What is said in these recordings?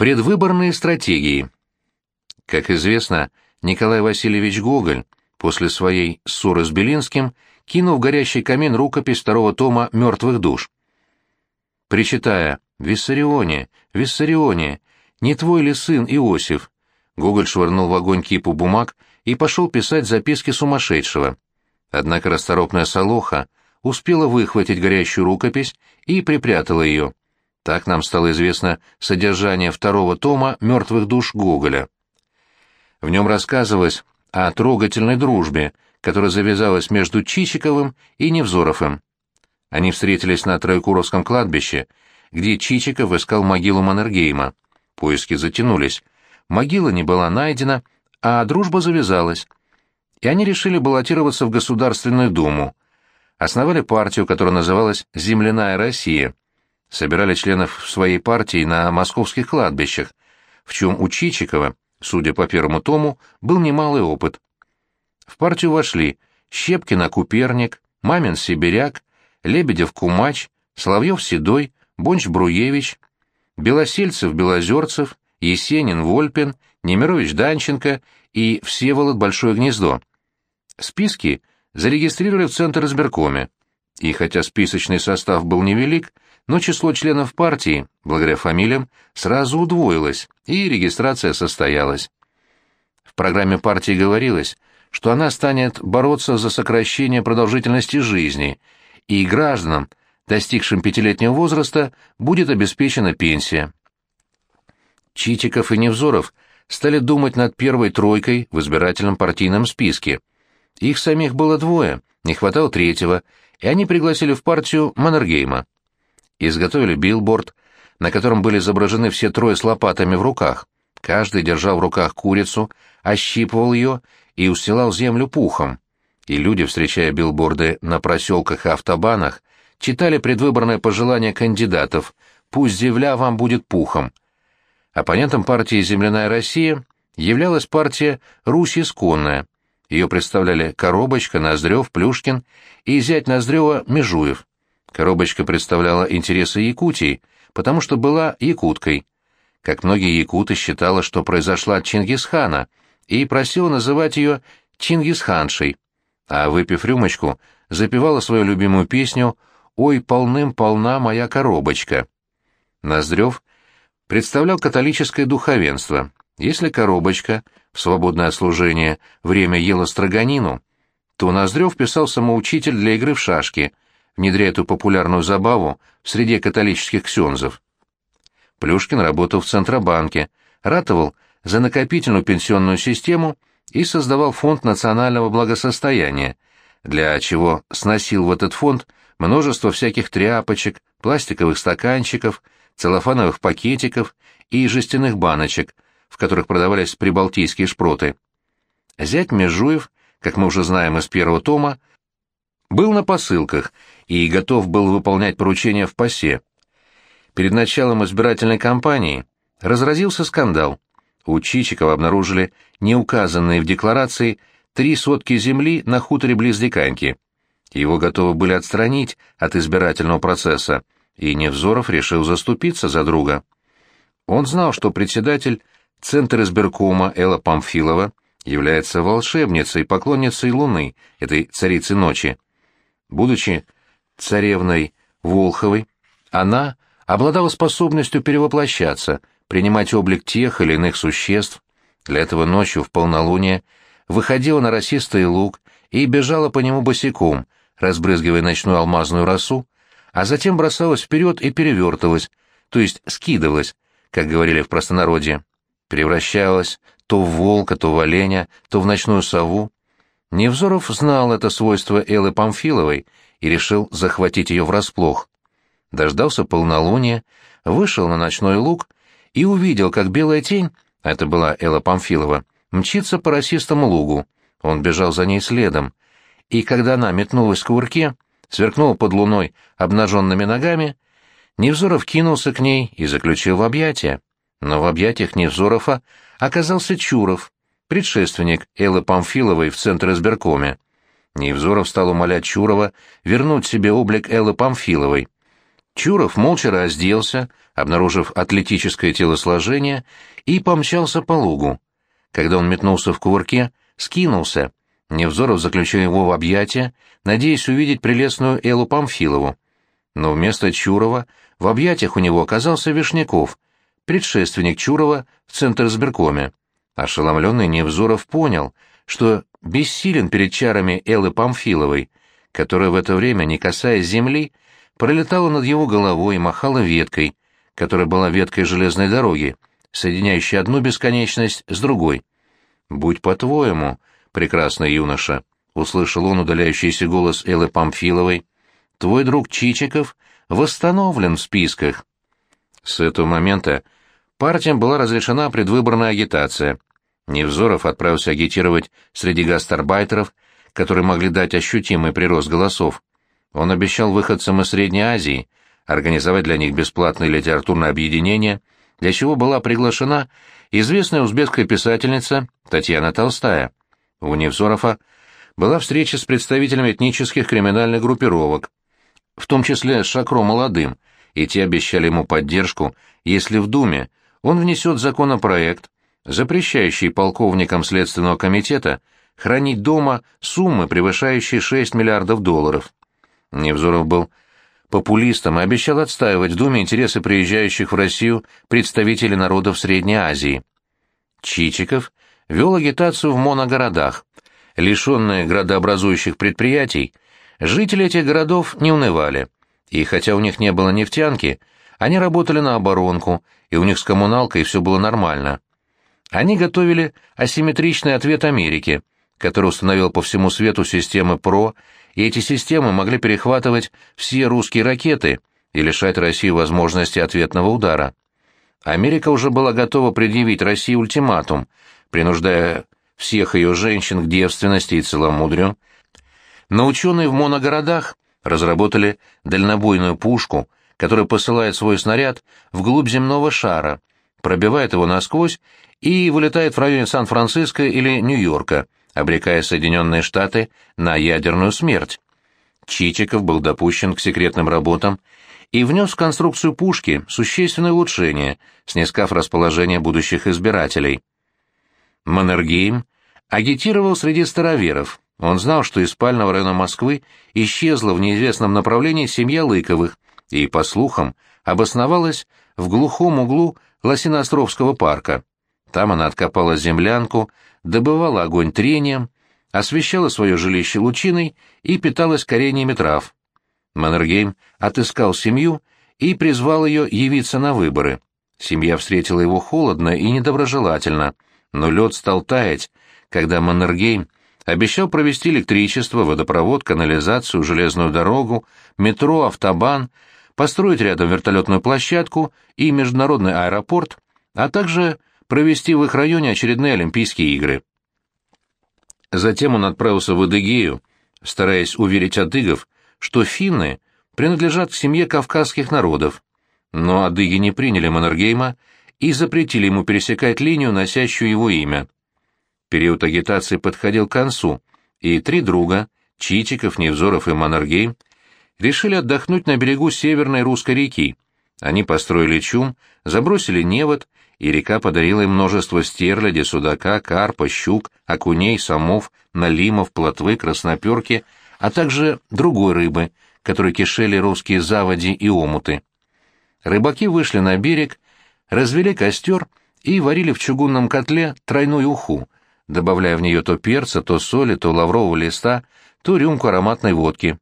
Предвыборные стратегии. Как известно, Николай Васильевич Гоголь после своей ссоры с Белинским кинул в горящий камин рукопись второго тома «Мертвых душ». Причитая «Виссарионе, Виссарионе, не твой ли сын Иосиф?» Гоголь швырнул в огонь кипу бумаг и пошел писать записки сумасшедшего. Однако расторопная Солоха успела выхватить горящую рукопись и припрятала ее. Так нам стало известно содержание второго тома «Мертвых душ» Гоголя. В нем рассказывалось о трогательной дружбе, которая завязалась между Чичиковым и Невзоровым. Они встретились на Троекуровском кладбище, где Чичиков искал могилу Маннергейма. Поиски затянулись. Могила не была найдена, а дружба завязалась. И они решили баллотироваться в Государственную Думу. Основали партию, которая называлась «Земляная Россия», собирали членов своей партии на московских кладбищах, в чем у Чичикова, судя по первому тому, был немалый опыт. В партию вошли Щепкин Куперник, Мамин Сибиряк, Лебедев Кумач, Соловьев Седой, Бонч Бруевич, Белосельцев Белозерцев, Есенин Вольпин, Немирович Данченко и Всеволод Большое Гнездо. Списки зарегистрировали в Центр избиркоме, и хотя списочный состав был невелик, но число членов партии, благодаря фамилиям, сразу удвоилось, и регистрация состоялась. В программе партии говорилось, что она станет бороться за сокращение продолжительности жизни, и гражданам, достигшим пятилетнего возраста, будет обеспечена пенсия. Читиков и Невзоров стали думать над первой тройкой в избирательном партийном списке. Их самих было двое, не хватало третьего, и они пригласили в партию Маннергейма изготовили билборд, на котором были изображены все трое с лопатами в руках. Каждый держал в руках курицу, ощипывал ее и устилал землю пухом. И люди, встречая билборды на проселках и автобанах, читали предвыборное пожелание кандидатов «Пусть земля вам будет пухом». Оппонентом партии «Земляная Россия» являлась партия «Русь исконная». Ее представляли Коробочка, Ноздрев, Плюшкин и зять Ноздрева Межуев. Коробочка представляла интересы Якутии, потому что была якуткой. Как многие якуты считала, что произошла от Чингисхана, и просила называть ее Чингисханшей. А выпив рюмочку, запевала свою любимую песню «Ой, полным-полна моя коробочка». Ноздрев представлял католическое духовенство. Если коробочка в свободное служение время ела строганину, то Ноздрев писал самоучитель для игры в шашки — внедряя эту популярную забаву в среде католических ксензов. Плюшкин работал в Центробанке, ратовал за накопительную пенсионную систему и создавал фонд национального благосостояния, для чего сносил в этот фонд множество всяких тряпочек, пластиковых стаканчиков, целлофановых пакетиков и жестяных баночек, в которых продавались прибалтийские шпроты. Зять Межуев, как мы уже знаем из первого тома, был на посылках и готов был выполнять поручения в ПАСЕ. Перед началом избирательной кампании разразился скандал. У Чичикова обнаружили неуказанные в декларации три сотки земли на хуторе близ Диканьки. Его готовы были отстранить от избирательного процесса, и Невзоров решил заступиться за друга. Он знал, что председатель Центра избиркома Элла Памфилова является волшебницей, поклонницей Луны, этой царицы ночи. Будучи царевной Волховой, она обладала способностью перевоплощаться, принимать облик тех или иных существ. Для этого ночью в полнолуние выходила на росистый луг и бежала по нему босиком, разбрызгивая ночную алмазную росу, а затем бросалась вперед и перевертывалась, то есть скидывалась, как говорили в простонародье, превращалась то в волка, то в оленя, то в ночную сову. Невзоров знал это свойство Эллы Памфиловой и решил захватить ее врасплох. Дождался полнолуния, вышел на ночной луг и увидел, как белая тень, это была Элла Памфилова, мчится по росистому лугу. Он бежал за ней следом. И когда она метнулась к кувырке, сверкнула под луной обнаженными ногами, Невзоров кинулся к ней и заключил в объятия. Но в объятиях Невзорова оказался Чуров, предшественник Эллы Памфиловой в Центре избиркоме. Невзоров стал умолять Чурова вернуть себе облик Эллы Памфиловой. Чуров молча разделся, обнаружив атлетическое телосложение, и помчался по лугу. Когда он метнулся в кувырке, скинулся. Невзоров заключил его в объятия, надеясь увидеть прелестную Эллу Памфилову. Но вместо Чурова в объятиях у него оказался Вишняков, предшественник Чурова в Центрсберкоме. Ошеломленный Невзоров понял, что бессилен перед чарами Эллы Памфиловой, которая в это время, не касаясь земли, пролетала над его головой и махала веткой, которая была веткой железной дороги, соединяющей одну бесконечность с другой. «Будь по-твоему, прекрасный юноша», — услышал он удаляющийся голос Эллы Памфиловой, — «твой друг Чичиков восстановлен в списках». С этого момента партиям была разрешена предвыборная агитация. Невзоров отправился агитировать среди гастарбайтеров, которые могли дать ощутимый прирост голосов. Он обещал выходцам из Средней Азии организовать для них бесплатное литературное объединение, для чего была приглашена известная узбекская писательница Татьяна Толстая. У Невзорова была встреча с представителями этнических криминальных группировок, в том числе с Шакро Молодым, и те обещали ему поддержку, если в Думе он внесет законопроект, запрещающий полковникам Следственного комитета хранить дома суммы, превышающие 6 миллиардов долларов. Невзоров был популистом и обещал отстаивать в Думе интересы приезжающих в Россию представителей народов Средней Азии. Чичиков вел агитацию в моногородах. Лишенные градообразующих предприятий, жители этих городов не унывали, и хотя у них не было нефтянки, они работали на оборонку, и у них с коммуналкой все было нормально. Они готовили асимметричный ответ Америке, который установил по всему свету системы ПРО и эти системы могли перехватывать все русские ракеты и лишать Россию возможности ответного удара. Америка уже была готова предъявить России ультиматум, принуждая всех ее женщин к девственности и целомудрию, но ученые в моногородах разработали дальнобойную пушку, которая посылает свой снаряд вглубь земного шара, пробивает его насквозь и вылетает в районе Сан-Франциско или Нью-Йорка – обрекая Соединенные Штаты на ядерную смерть. Чичиков был допущен к секретным работам и внес в конструкцию пушки существенное улучшение, снискав расположение будущих избирателей. Маннергейм агитировал среди староверов. Он знал, что из спального района Москвы исчезла в неизвестном направлении семья Лыковых и, по слухам, обосновалась в глухом углу Лосиноостровского парка. Там она откопала землянку, добывала огонь трением, освещала свое жилище лучиной и питалась кореньями трав. Маннергейм отыскал семью и призвал ее явиться на выборы. Семья встретила его холодно и недоброжелательно, но лед стал таять, когда Маннергейм обещал провести электричество, водопровод, канализацию, железную дорогу, метро, автобан, построить рядом вертолетную площадку и международный аэропорт, а также провести в их районе очередные Олимпийские игры. Затем он отправился в Адыгею, стараясь уверить адыгов, что финны принадлежат к семье кавказских народов. Но адыги не приняли Маннергейма и запретили ему пересекать линию, носящую его имя. Период агитации подходил к концу, и три друга, Чичиков, Невзоров и Маннергейм, решили отдохнуть на берегу Северной русской реки. Они построили чум, забросили невод и река подарила им множество стерляди, судака, карпа, щук, окуней, самов, налимов, плотвы, красноперки, а также другой рыбы, которые кишели русские заводи и омуты. Рыбаки вышли на берег, развели костер и варили в чугунном котле тройную уху, добавляя в нее то перца, то соли, то лаврового листа, то рюмку ароматной водки.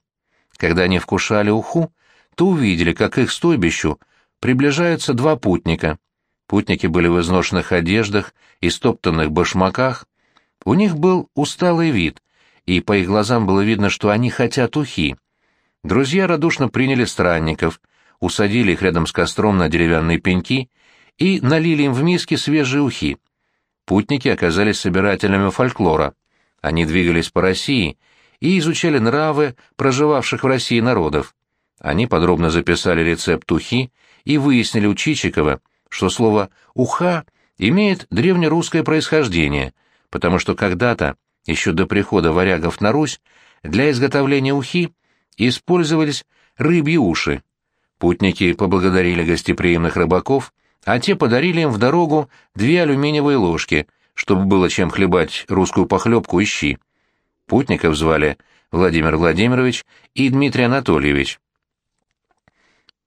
Когда они вкушали уху, то увидели, как их стойбищу приближаются два путника. Путники были в изношенных одеждах и стоптанных башмаках. У них был усталый вид, и по их глазам было видно, что они хотят ухи. Друзья радушно приняли странников, усадили их рядом с костром на деревянные пеньки и налили им в миски свежие ухи. Путники оказались собирателями фольклора. Они двигались по России и изучали нравы проживавших в России народов. Они подробно записали рецепт ухи и выяснили у Чичикова, что слово «уха» имеет древнерусское происхождение, потому что когда-то, еще до прихода варягов на Русь, для изготовления ухи использовались рыбьи уши. Путники поблагодарили гостеприимных рыбаков, а те подарили им в дорогу две алюминиевые ложки, чтобы было чем хлебать русскую похлебку и щи. Путников звали Владимир Владимирович и Дмитрий Анатольевич.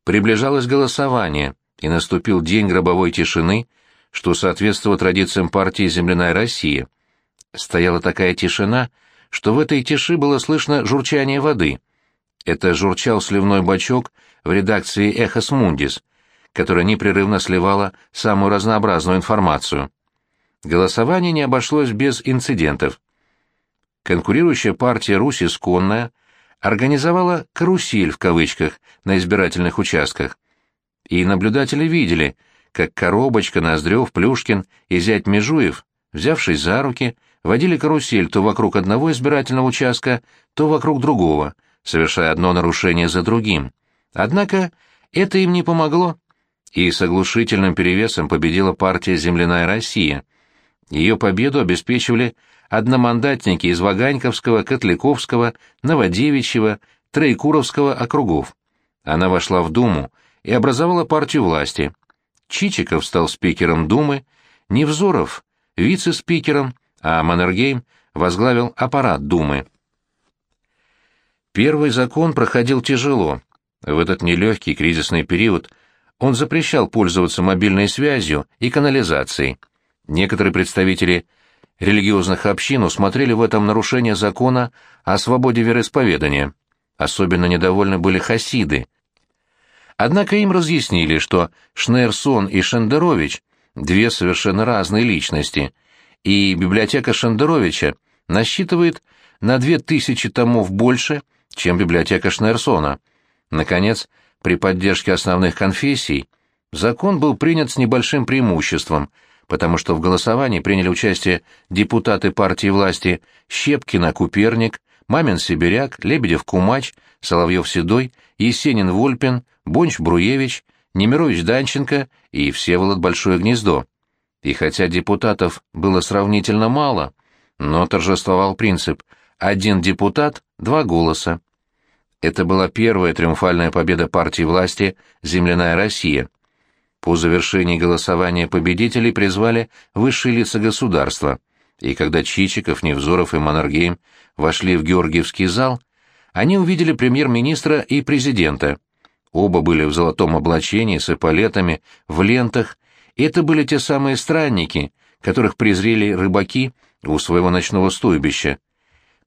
Приближалось голосование, и наступил день гробовой тишины, что соответствовало традициям партии «Земляная Россия». Стояла такая тишина, что в этой тиши было слышно журчание воды. Это журчал сливной бачок в редакции «Эхос Мундис», которая непрерывно сливала самую разнообразную информацию. Голосование не обошлось без инцидентов. Конкурирующая партия «Русь исконная» организовала «карусель» в кавычках на избирательных участках. И наблюдатели видели, как Коробочка, Ноздрев, Плюшкин и зять Межуев, взявшись за руки, водили карусель то вокруг одного избирательного участка, то вокруг другого, совершая одно нарушение за другим. Однако это им не помогло, и с оглушительным перевесом победила партия «Земляная Россия». Ее победу обеспечивали одномандатники из Ваганьковского, Котляковского, Новодевичьего, Троекуровского округов. Она вошла в Думу и образовала партию власти. Чичиков стал спикером Думы, Невзоров — вице-спикером, а Маннергейм возглавил аппарат Думы. Первый закон проходил тяжело. В этот нелегкий кризисный период он запрещал пользоваться мобильной связью и канализацией. Некоторые представители религиозных общин усмотрели в этом нарушение закона о свободе вероисповедания. Особенно недовольны были хасиды. Однако им разъяснили, что Шнерсон и Шендерович – две совершенно разные личности, и библиотека Шендеровича насчитывает на две тысячи томов больше, чем библиотека Шнерсона. Наконец, при поддержке основных конфессий закон был принят с небольшим преимуществом – потому что в голосовании приняли участие депутаты партии власти Щепкина Куперник, Мамин Сибиряк, Лебедев Кумач, Соловьев Седой, Есенин Вольпин, Бонч Бруевич, Немирович Данченко и Всеволод Большое Гнездо. И хотя депутатов было сравнительно мало, но торжествовал принцип «один депутат, два голоса». Это была первая триумфальная победа партии власти «Земляная Россия». По завершении голосования победителей призвали высшие лица государства, и когда Чичиков, Невзоров и Маннергейм вошли в Георгиевский зал, они увидели премьер-министра и президента. Оба были в золотом облачении, с эполетами, в лентах, и это были те самые странники, которых презрели рыбаки у своего ночного стойбища.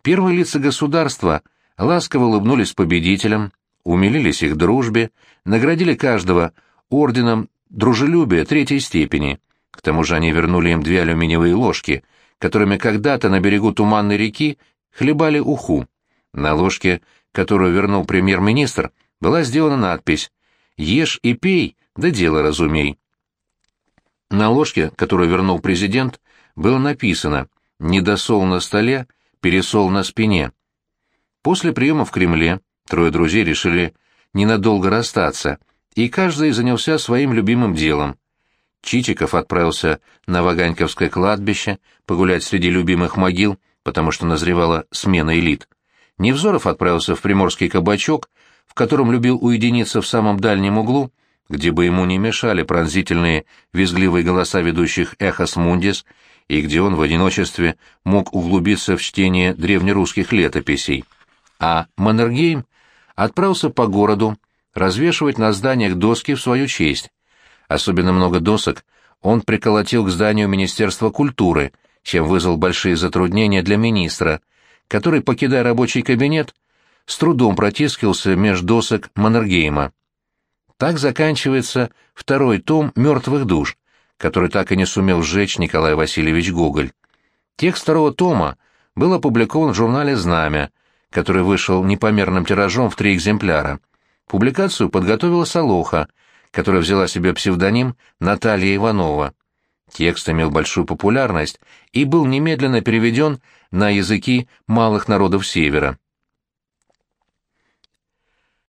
Первые лица государства ласково улыбнулись победителям, умилились их дружбе, наградили каждого орденом дружелюбие третьей степени. К тому же они вернули им две алюминиевые ложки, которыми когда-то на берегу Туманной реки хлебали уху. На ложке, которую вернул премьер-министр, была сделана надпись «Ешь и пей, да дело разумей». На ложке, которую вернул президент, было написано «Недосол на столе, пересол на спине». После приема в Кремле трое друзей решили ненадолго расстаться — и каждый занялся своим любимым делом. Чичиков отправился на Ваганьковское кладбище погулять среди любимых могил, потому что назревала смена элит. Невзоров отправился в приморский кабачок, в котором любил уединиться в самом дальнем углу, где бы ему не мешали пронзительные, визгливые голоса ведущих «Эхос Мундис», и где он в одиночестве мог углубиться в чтение древнерусских летописей. А Маннергейм отправился по городу, развешивать на зданиях доски в свою честь. Особенно много досок он приколотил к зданию Министерства культуры, чем вызвал большие затруднения для министра, который, покидая рабочий кабинет, с трудом протискивался меж досок Маннергейма. Так заканчивается второй том «Мертвых душ», который так и не сумел сжечь Николай Васильевич Гоголь. Текст второго тома был опубликован в журнале «Знамя», который вышел непомерным тиражом в три экземпляра. Публикацию подготовила Солоха, которая взяла себе псевдоним Наталья Иванова. Текст имел большую популярность и был немедленно переведен на языки малых народов Севера.